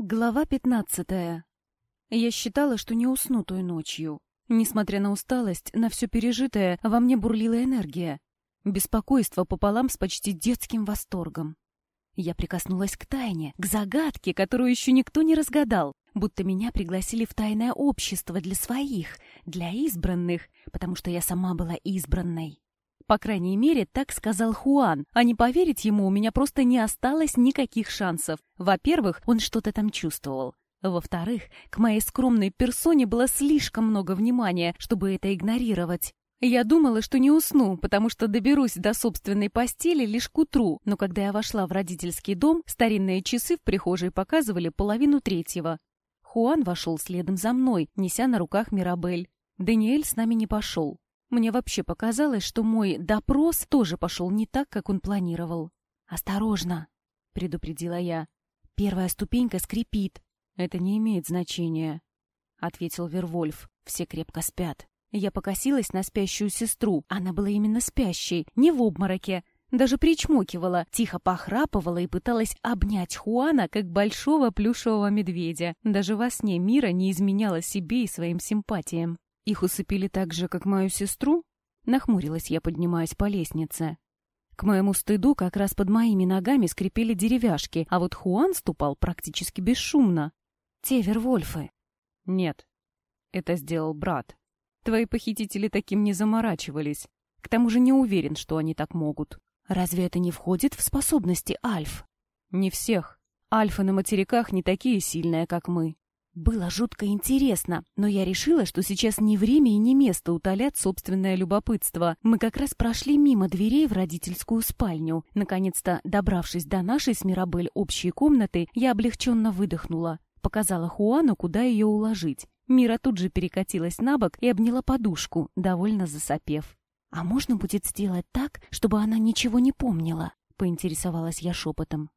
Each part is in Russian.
Глава пятнадцатая. Я считала, что не усну той ночью. Несмотря на усталость, на все пережитое, во мне бурлила энергия. Беспокойство пополам с почти детским восторгом. Я прикоснулась к тайне, к загадке, которую еще никто не разгадал, будто меня пригласили в тайное общество для своих, для избранных, потому что я сама была избранной. По крайней мере, так сказал Хуан, а не поверить ему у меня просто не осталось никаких шансов. Во-первых, он что-то там чувствовал. Во-вторых, к моей скромной персоне было слишком много внимания, чтобы это игнорировать. Я думала, что не усну, потому что доберусь до собственной постели лишь к утру, но когда я вошла в родительский дом, старинные часы в прихожей показывали половину третьего. Хуан вошел следом за мной, неся на руках Мирабель. Даниэль с нами не пошел. Мне вообще показалось, что мой допрос тоже пошел не так, как он планировал. «Осторожно!» — предупредила я. «Первая ступенька скрипит». «Это не имеет значения», — ответил Вервольф. «Все крепко спят». Я покосилась на спящую сестру. Она была именно спящей, не в обмороке. Даже причмокивала, тихо похрапывала и пыталась обнять Хуана, как большого плюшевого медведя. Даже во сне Мира не изменяла себе и своим симпатиям. Их усыпили так же, как мою сестру? Нахмурилась я, поднимаясь по лестнице. К моему стыду как раз под моими ногами скрипели деревяшки, а вот Хуан ступал практически бесшумно. Те Вервольфы. Нет, это сделал брат. Твои похитители таким не заморачивались. К тому же не уверен, что они так могут. Разве это не входит в способности Альф? Не всех. Альфы на материках не такие сильные, как мы. Было жутко интересно, но я решила, что сейчас не время и не место утолять собственное любопытство. Мы как раз прошли мимо дверей в родительскую спальню. Наконец-то, добравшись до нашей с Мирабель общей комнаты, я облегченно выдохнула. Показала Хуану, куда ее уложить. Мира тут же перекатилась на бок и обняла подушку, довольно засопев. «А можно будет сделать так, чтобы она ничего не помнила?» — поинтересовалась я шепотом.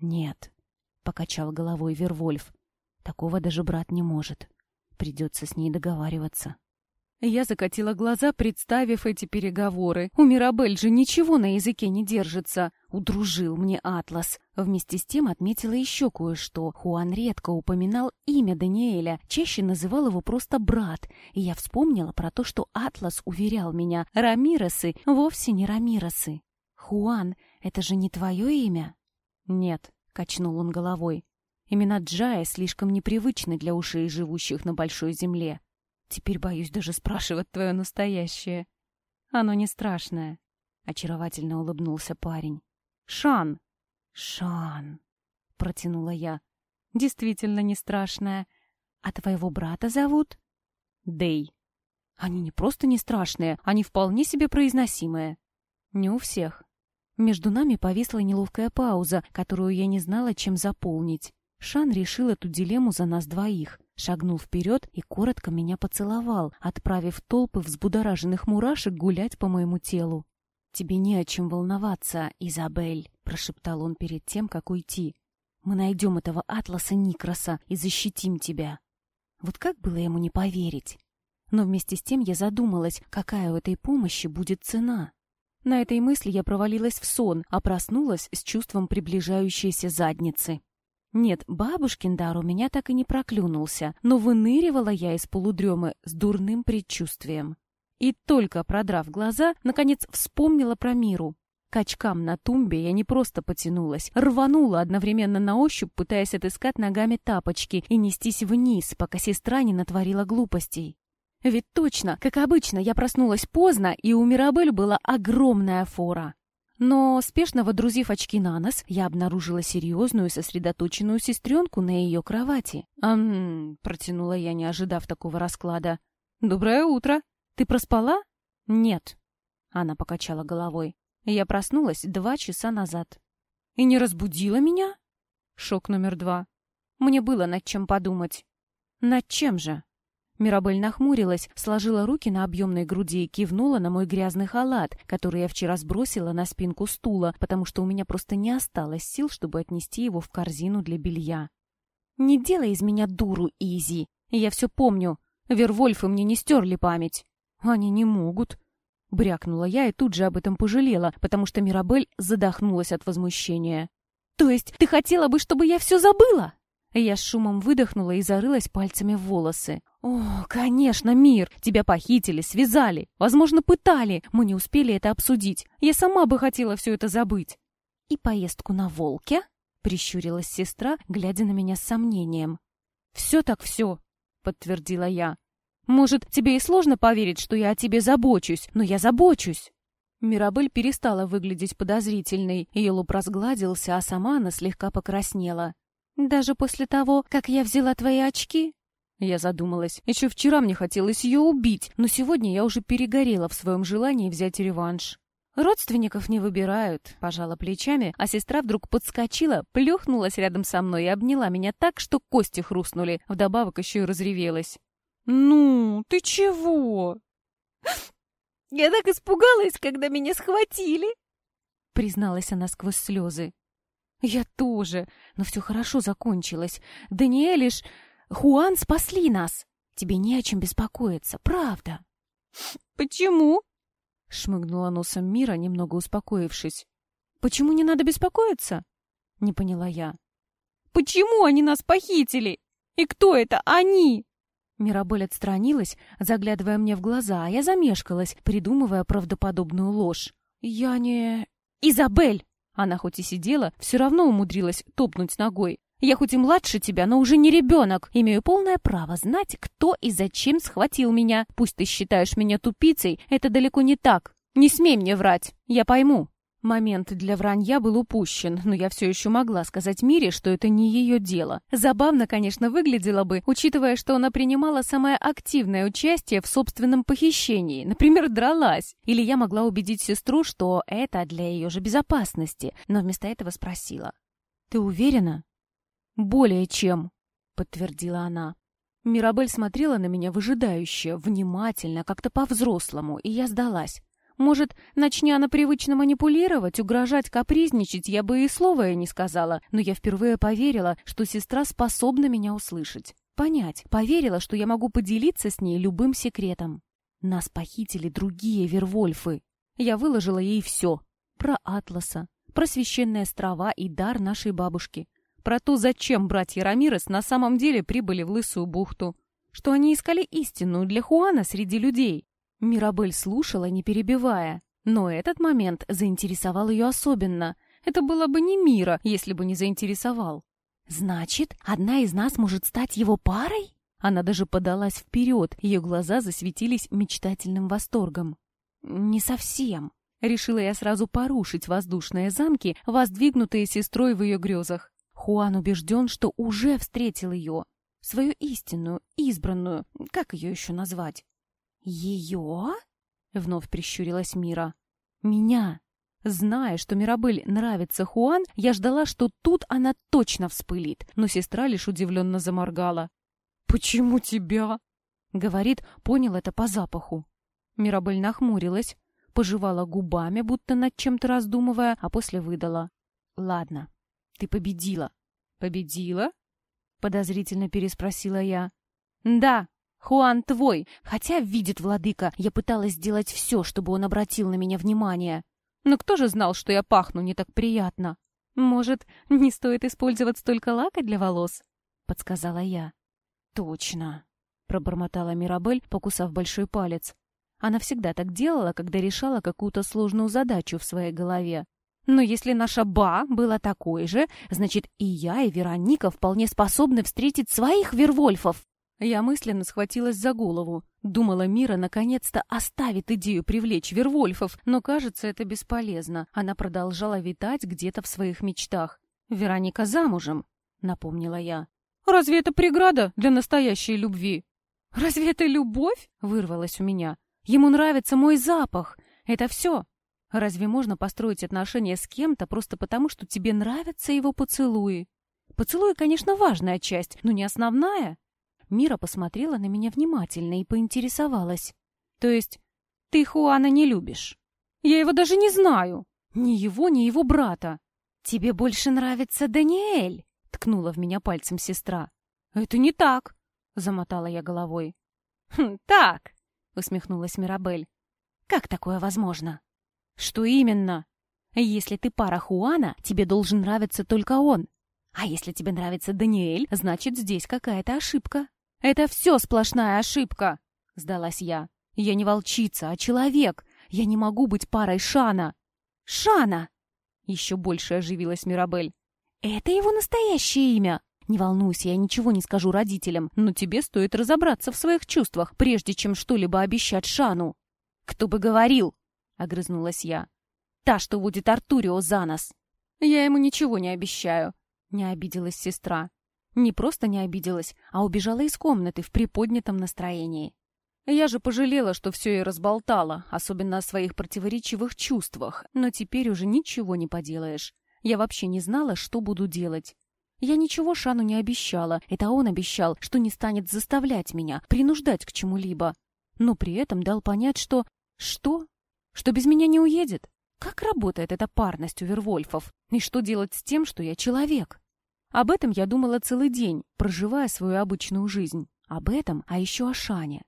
«Нет», — покачал головой Вервольф. Такого даже брат не может. Придется с ней договариваться. Я закатила глаза, представив эти переговоры. У Мирабель же ничего на языке не держится. Удружил мне Атлас. Вместе с тем отметила еще кое-что. Хуан редко упоминал имя Даниэля, чаще называл его просто брат. И я вспомнила про то, что Атлас уверял меня, Рамиросы вовсе не Рамиросы. «Хуан, это же не твое имя?» «Нет», — качнул он головой. Имена Джая слишком непривычны для ушей живущих на большой земле. Теперь боюсь даже спрашивать твое настоящее. Оно не страшное. Очаровательно улыбнулся парень. Шан! Шан! Протянула я. Действительно не страшное. А твоего брата зовут? Дей. Они не просто не страшные, они вполне себе произносимые. Не у всех. Между нами повисла неловкая пауза, которую я не знала, чем заполнить. Шан решил эту дилемму за нас двоих, шагнул вперед и коротко меня поцеловал, отправив толпы взбудораженных мурашек гулять по моему телу. «Тебе не о чем волноваться, Изабель», — прошептал он перед тем, как уйти. «Мы найдем этого Атласа Никроса и защитим тебя». Вот как было ему не поверить? Но вместе с тем я задумалась, какая у этой помощи будет цена. На этой мысли я провалилась в сон, а проснулась с чувством приближающейся задницы. Нет, бабушкин дар у меня так и не проклюнулся, но выныривала я из полудремы с дурным предчувствием. И только продрав глаза, наконец вспомнила про миру. К очкам на тумбе я не просто потянулась, рванула одновременно на ощупь, пытаясь отыскать ногами тапочки и нестись вниз, пока сестра не натворила глупостей. Ведь точно, как обычно, я проснулась поздно, и у Мирабель была огромная фора. Но, спешно водрузив очки на нос, я обнаружила серьезную сосредоточенную сестренку на ее кровати. «Ам...» — протянула я, не ожидав такого расклада. «Доброе утро! Ты проспала?» «Нет», — она покачала головой. «Я проснулась два часа назад». «И не разбудила меня?» Шок номер два. Мне было над чем подумать. «Над чем же?» Мирабель нахмурилась, сложила руки на объемной груди и кивнула на мой грязный халат, который я вчера сбросила на спинку стула, потому что у меня просто не осталось сил, чтобы отнести его в корзину для белья. «Не делай из меня дуру, Изи. Я все помню. Вервольфы мне не стерли память». «Они не могут», — брякнула я и тут же об этом пожалела, потому что Мирабель задохнулась от возмущения. «То есть ты хотела бы, чтобы я все забыла?» Я с шумом выдохнула и зарылась пальцами в волосы. «О, конечно, мир! Тебя похитили, связали, возможно, пытали. Мы не успели это обсудить. Я сама бы хотела все это забыть». «И поездку на волке?» — прищурилась сестра, глядя на меня с сомнением. «Все так все», — подтвердила я. «Может, тебе и сложно поверить, что я о тебе забочусь, но я забочусь». Мирабель перестала выглядеть подозрительной, ее лоб разгладился, а сама она слегка покраснела. «Даже после того, как я взяла твои очки?» Я задумалась. Еще вчера мне хотелось ее убить, но сегодня я уже перегорела в своем желании взять реванш. Родственников не выбирают, пожала плечами, а сестра вдруг подскочила, плюхнулась рядом со мной и обняла меня так, что кости хрустнули, вдобавок еще и разревелась. «Ну, ты чего?» «Я так испугалась, когда меня схватили!» призналась она сквозь слезы. «Я тоже, но все хорошо закончилось. Даниэль Хуан спасли нас. Тебе не о чем беспокоиться, правда. Почему? Шмыгнула носом Мира, немного успокоившись. Почему не надо беспокоиться? Не поняла я. Почему они нас похитили? И кто это они? Мирабель отстранилась, заглядывая мне в глаза, а я замешкалась, придумывая правдоподобную ложь. «Я не...» «Изабель!» Она хоть и сидела, все равно умудрилась топнуть ногой. Я хоть и младше тебя, но уже не ребенок. Имею полное право знать, кто и зачем схватил меня. Пусть ты считаешь меня тупицей, это далеко не так. Не смей мне врать, я пойму». Момент для вранья был упущен, но я все еще могла сказать Мире, что это не ее дело. Забавно, конечно, выглядело бы, учитывая, что она принимала самое активное участие в собственном похищении, например, дралась. Или я могла убедить сестру, что это для ее же безопасности, но вместо этого спросила. «Ты уверена?» «Более чем», — подтвердила она. Мирабель смотрела на меня выжидающе, внимательно, как-то по-взрослому, и я сдалась. Может, начни она привычно манипулировать, угрожать, капризничать, я бы и слова не сказала, но я впервые поверила, что сестра способна меня услышать. Понять, поверила, что я могу поделиться с ней любым секретом. Нас похитили другие Вервольфы. Я выложила ей все. Про Атласа, про священные острова и дар нашей бабушки про то, зачем братья Рамирес на самом деле прибыли в Лысую бухту, что они искали истинную для Хуана среди людей. Мирабель слушала, не перебивая, но этот момент заинтересовал ее особенно. Это было бы не Мира, если бы не заинтересовал. «Значит, одна из нас может стать его парой?» Она даже подалась вперед, ее глаза засветились мечтательным восторгом. «Не совсем», — решила я сразу порушить воздушные замки, воздвигнутые сестрой в ее грезах. Хуан убежден, что уже встретил ее, свою истинную, избранную, как ее еще назвать? Ее? Вновь прищурилась Мира. Меня. Зная, что Мирабель нравится Хуан, я ждала, что тут она точно вспылит, но сестра лишь удивленно заморгала. «Почему тебя?» Говорит, понял это по запаху. Мирабель нахмурилась, пожевала губами, будто над чем-то раздумывая, а после выдала. «Ладно, ты победила. Победила? Подозрительно переспросила я. Да, Хуан твой, хотя, видит владыка, я пыталась сделать все, чтобы он обратил на меня внимание. Но кто же знал, что я пахну не так приятно? Может, не стоит использовать столько лака для волос? Подсказала я. Точно, пробормотала Мирабель, покусав большой палец. Она всегда так делала, когда решала какую-то сложную задачу в своей голове. Но если наша Ба была такой же, значит и я, и Вероника вполне способны встретить своих Вервольфов. Я мысленно схватилась за голову. Думала, Мира наконец-то оставит идею привлечь Вервольфов, но, кажется, это бесполезно. Она продолжала витать где-то в своих мечтах. «Вероника замужем», — напомнила я. «Разве это преграда для настоящей любви?» «Разве это любовь?» — вырвалась у меня. «Ему нравится мой запах. Это все. Разве можно построить отношения с кем-то просто потому, что тебе нравятся его поцелуи? Поцелуи, конечно, важная часть, но не основная. Мира посмотрела на меня внимательно и поинтересовалась. То есть ты Хуана не любишь? Я его даже не знаю. Ни его, ни его брата. Тебе больше нравится Даниэль? Ткнула в меня пальцем сестра. Это не так, замотала я головой. «Хм, так, усмехнулась Мирабель. Как такое возможно? Что именно? Если ты пара Хуана, тебе должен нравиться только он. А если тебе нравится Даниэль, значит, здесь какая-то ошибка. Это все сплошная ошибка, сдалась я. Я не волчица, а человек. Я не могу быть парой Шана. Шана! Еще больше оживилась Мирабель. Это его настоящее имя. Не волнуйся, я ничего не скажу родителям, но тебе стоит разобраться в своих чувствах, прежде чем что-либо обещать Шану. Кто бы говорил, огрызнулась я. Та, что водит Артурио за нос. Я ему ничего не обещаю, не обиделась сестра. Не просто не обиделась, а убежала из комнаты в приподнятом настроении. Я же пожалела, что все и разболтала, особенно о своих противоречивых чувствах, но теперь уже ничего не поделаешь. Я вообще не знала, что буду делать. Я ничего Шану не обещала, это он обещал, что не станет заставлять меня, принуждать к чему-либо. Но при этом дал понять, что... Что? Что без меня не уедет? Как работает эта парность у Вервольфов? И что делать с тем, что я человек? Об этом я думала целый день, проживая свою обычную жизнь. Об этом, а еще о Шане.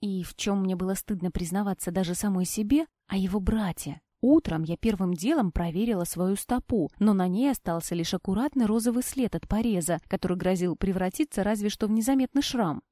И в чем мне было стыдно признаваться даже самой себе, о его брате. Утром я первым делом проверила свою стопу, но на ней остался лишь аккуратный розовый след от пореза, который грозил превратиться разве что в незаметный шрам.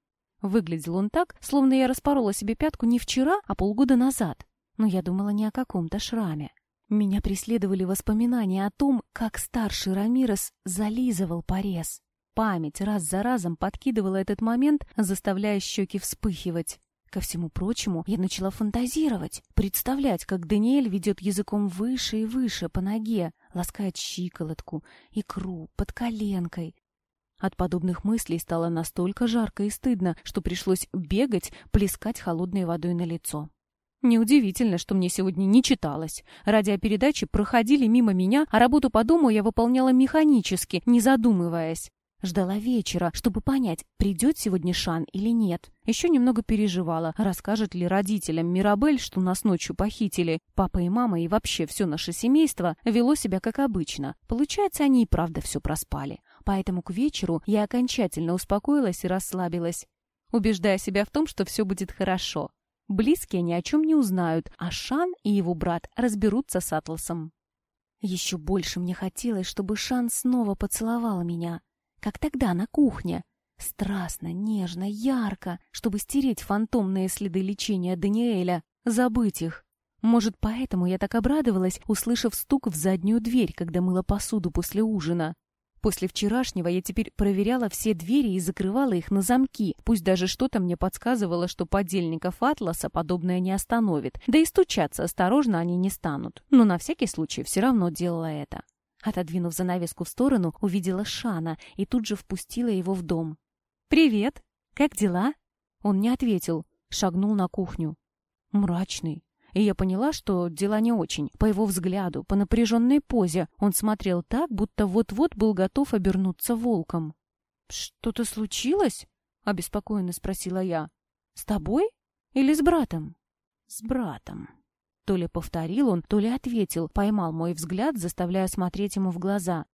Выглядел он так, словно я распорола себе пятку не вчера, а полгода назад. Но я думала не о каком-то шраме. Меня преследовали воспоминания о том, как старший Рамирес зализывал порез. Память раз за разом подкидывала этот момент, заставляя щеки вспыхивать. Ко всему прочему, я начала фантазировать, представлять, как Даниэль ведет языком выше и выше по ноге, ласкает щиколотку, икру, под коленкой. От подобных мыслей стало настолько жарко и стыдно, что пришлось бегать, плескать холодной водой на лицо. Неудивительно, что мне сегодня не читалось. Радиопередачи проходили мимо меня, а работу по дому я выполняла механически, не задумываясь. Ждала вечера, чтобы понять, придет сегодня Шан или нет. Еще немного переживала, расскажет ли родителям Мирабель, что нас ночью похитили. Папа и мама и вообще все наше семейство вело себя как обычно. Получается, они и правда все проспали. Поэтому к вечеру я окончательно успокоилась и расслабилась, убеждая себя в том, что все будет хорошо. Близкие ни о чем не узнают, а Шан и его брат разберутся с Атласом. Еще больше мне хотелось, чтобы Шан снова поцеловал меня, как тогда на кухне. Страстно, нежно, ярко, чтобы стереть фантомные следы лечения Даниэля, забыть их. Может, поэтому я так обрадовалась, услышав стук в заднюю дверь, когда мыла посуду после ужина. После вчерашнего я теперь проверяла все двери и закрывала их на замки, пусть даже что-то мне подсказывало, что подельников Атласа подобное не остановит, да и стучаться осторожно они не станут. Но на всякий случай все равно делала это. Отодвинув занавеску в сторону, увидела Шана и тут же впустила его в дом. «Привет! Как дела?» Он не ответил, шагнул на кухню. Мрачный, и я поняла, что дела не очень. По его взгляду, по напряженной позе, он смотрел так, будто вот-вот был готов обернуться волком. «Что-то случилось?» — обеспокоенно спросила я. «С тобой или с братом?» «С братом». То ли повторил он, то ли ответил, поймал мой взгляд, заставляя смотреть ему в глаза.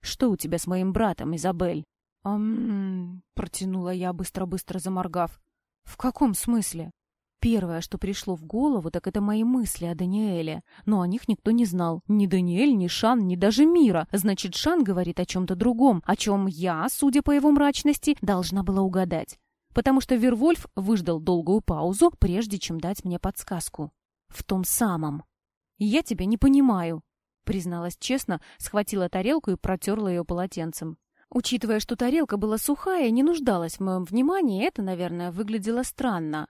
«Что у тебя с моим братом, Изабель?» «Ам...» — протянула я, быстро-быстро заморгав. «В каком смысле?» Первое, что пришло в голову, так это мои мысли о Даниэле. Но о них никто не знал. Ни Даниэль, ни Шан, ни даже Мира. Значит, Шан говорит о чем-то другом, о чем я, судя по его мрачности, должна была угадать. Потому что Вервольф выждал долгую паузу, прежде чем дать мне подсказку. В том самом. «Я тебя не понимаю», — призналась честно, схватила тарелку и протерла ее полотенцем. Учитывая, что тарелка была сухая и не нуждалась в моем внимании, это, наверное, выглядело странно.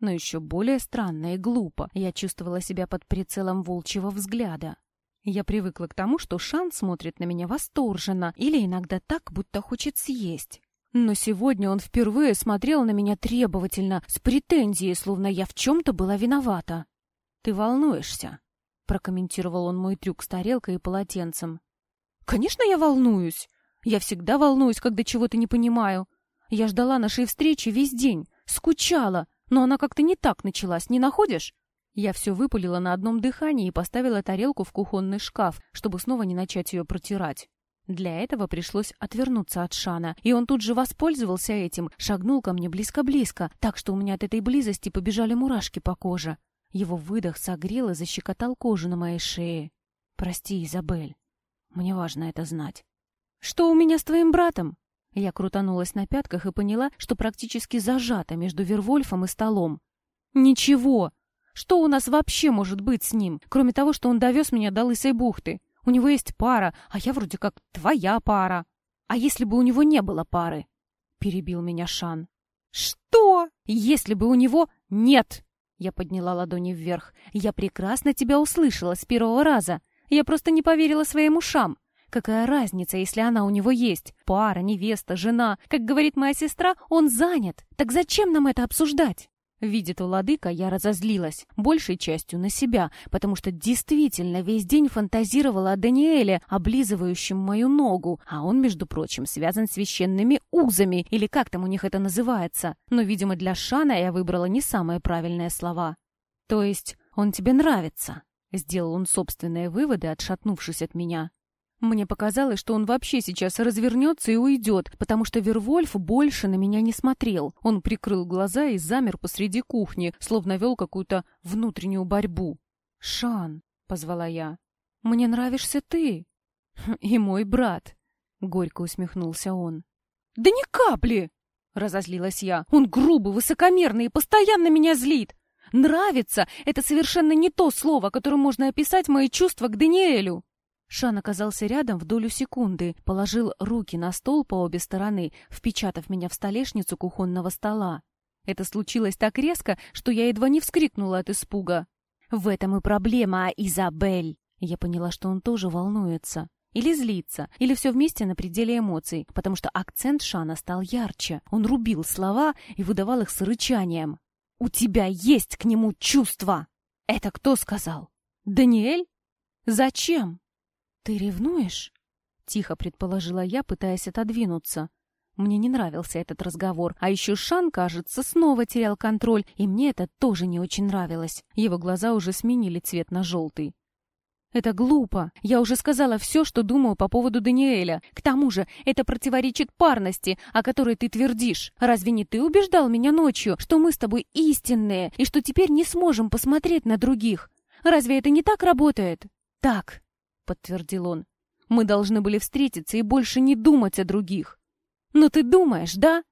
Но еще более странно и глупо я чувствовала себя под прицелом волчьего взгляда. Я привыкла к тому, что Шан смотрит на меня восторженно или иногда так, будто хочет съесть. Но сегодня он впервые смотрел на меня требовательно, с претензией, словно я в чем-то была виновата. «Ты волнуешься», — прокомментировал он мой трюк с тарелкой и полотенцем. «Конечно, я волнуюсь. Я всегда волнуюсь, когда чего-то не понимаю. Я ждала нашей встречи весь день, скучала, но она как-то не так началась, не находишь? Я все выпалила на одном дыхании и поставила тарелку в кухонный шкаф, чтобы снова не начать ее протирать. Для этого пришлось отвернуться от Шана, и он тут же воспользовался этим, шагнул ко мне близко-близко, так что у меня от этой близости побежали мурашки по коже. Его выдох согрел и защекотал кожу на моей шее. «Прости, Изабель. Мне важно это знать». Что у меня с твоим братом?» Я крутанулась на пятках и поняла, что практически зажата между Вервольфом и столом. «Ничего! Что у нас вообще может быть с ним, кроме того, что он довез меня до Лысой бухты? У него есть пара, а я вроде как твоя пара. А если бы у него не было пары?» Перебил меня Шан. «Что?» «Если бы у него нет!» Я подняла ладони вверх. «Я прекрасно тебя услышала с первого раза. Я просто не поверила своим ушам. Какая разница, если она у него есть? Пара, невеста, жена. Как говорит моя сестра, он занят. Так зачем нам это обсуждать? Видит владыка, я разозлилась, большей частью на себя, потому что действительно весь день фантазировала о Даниэле, облизывающем мою ногу, а он, между прочим, связан священными узами, или как там у них это называется. Но, видимо, для Шана я выбрала не самые правильные слова. То есть он тебе нравится? Сделал он собственные выводы, отшатнувшись от меня. Мне показалось, что он вообще сейчас развернется и уйдет, потому что Вервольф больше на меня не смотрел. Он прикрыл глаза и замер посреди кухни, словно вел какую-то внутреннюю борьбу. «Шан», — позвала я, — «мне нравишься ты». «И мой брат», — горько усмехнулся он. «Да ни капли!» — разозлилась я. «Он грубый, высокомерный и постоянно меня злит. Нравится — это совершенно не то слово, которым можно описать мои чувства к Даниэлю». Шан оказался рядом в долю секунды, положил руки на стол по обе стороны, впечатав меня в столешницу кухонного стола. Это случилось так резко, что я едва не вскрикнула от испуга. «В этом и проблема, Изабель!» Я поняла, что он тоже волнуется. Или злится, или все вместе на пределе эмоций, потому что акцент Шана стал ярче. Он рубил слова и выдавал их с рычанием. «У тебя есть к нему чувства!» «Это кто сказал?» «Даниэль? Зачем?» «Ты ревнуешь?» — тихо предположила я, пытаясь отодвинуться. Мне не нравился этот разговор, а еще Шан, кажется, снова терял контроль, и мне это тоже не очень нравилось. Его глаза уже сменили цвет на желтый. «Это глупо. Я уже сказала все, что думаю по поводу Даниэля. К тому же это противоречит парности, о которой ты твердишь. Разве не ты убеждал меня ночью, что мы с тобой истинные, и что теперь не сможем посмотреть на других? Разве это не так работает?» «Так», подтвердил он. «Мы должны были встретиться и больше не думать о других. Но ты думаешь, да?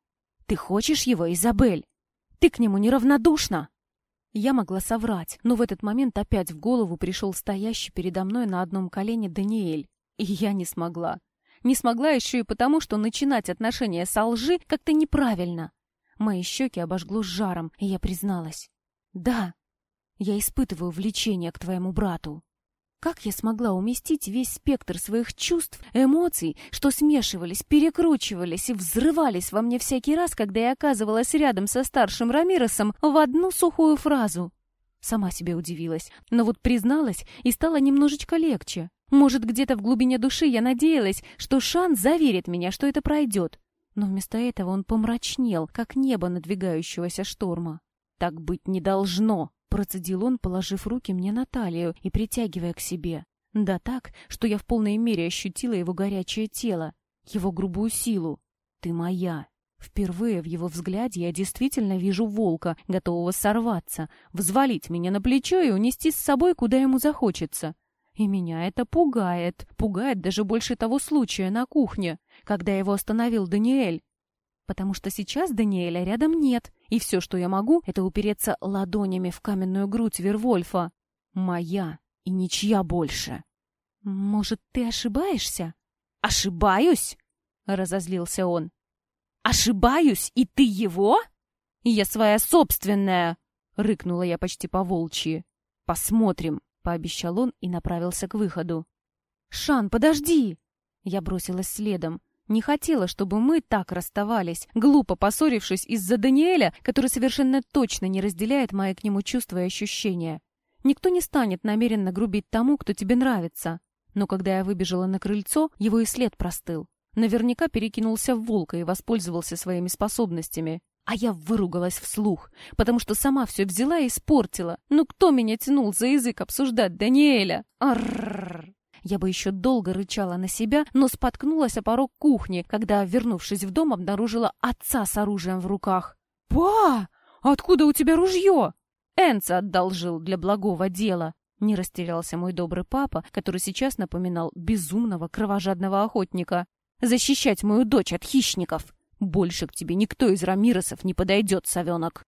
Ты хочешь его, Изабель? Ты к нему неравнодушна?» Я могла соврать, но в этот момент опять в голову пришел стоящий передо мной на одном колене Даниэль. И я не смогла. Не смогла еще и потому, что начинать отношения со лжи как-то неправильно. Мои щеки обожгло жаром, и я призналась. «Да, я испытываю влечение к твоему брату». Как я смогла уместить весь спектр своих чувств, эмоций, что смешивались, перекручивались и взрывались во мне всякий раз, когда я оказывалась рядом со старшим Рамиросом, в одну сухую фразу? Сама себе удивилась, но вот призналась и стало немножечко легче. Может, где-то в глубине души я надеялась, что Шан заверит меня, что это пройдет. Но вместо этого он помрачнел, как небо надвигающегося шторма. Так быть не должно. Процедил он, положив руки мне на талию и притягивая к себе. Да так, что я в полной мере ощутила его горячее тело, его грубую силу. «Ты моя!» Впервые в его взгляде я действительно вижу волка, готового сорваться, взвалить меня на плечо и унести с собой, куда ему захочется. И меня это пугает, пугает даже больше того случая на кухне, когда его остановил Даниэль потому что сейчас Даниэля рядом нет, и все, что я могу, это упереться ладонями в каменную грудь Вервольфа. Моя и ничья больше. Может, ты ошибаешься? Ошибаюсь? Разозлился он. Ошибаюсь, и ты его? Я своя собственная, рыкнула я почти по-волчьи. Посмотрим, пообещал он и направился к выходу. Шан, подожди! Я бросилась следом. Не хотела, чтобы мы так расставались, глупо поссорившись из-за Даниэля, который совершенно точно не разделяет мои к нему чувства и ощущения. Никто не станет намеренно грубить тому, кто тебе нравится. Но когда я выбежала на крыльцо, его и след простыл. Наверняка перекинулся в волка и воспользовался своими способностями. А я выругалась вслух, потому что сама все взяла и испортила. Ну кто меня тянул за язык обсуждать Даниэля? Аррррр! Я бы еще долго рычала на себя, но споткнулась о порог кухни, когда, вернувшись в дом, обнаружила отца с оружием в руках. «Па! Откуда у тебя ружье?» Энца одолжил для благого дела. Не растерялся мой добрый папа, который сейчас напоминал безумного кровожадного охотника. защищать мою дочь от хищников. Больше к тебе никто из Рамиросов не подойдет, совенок.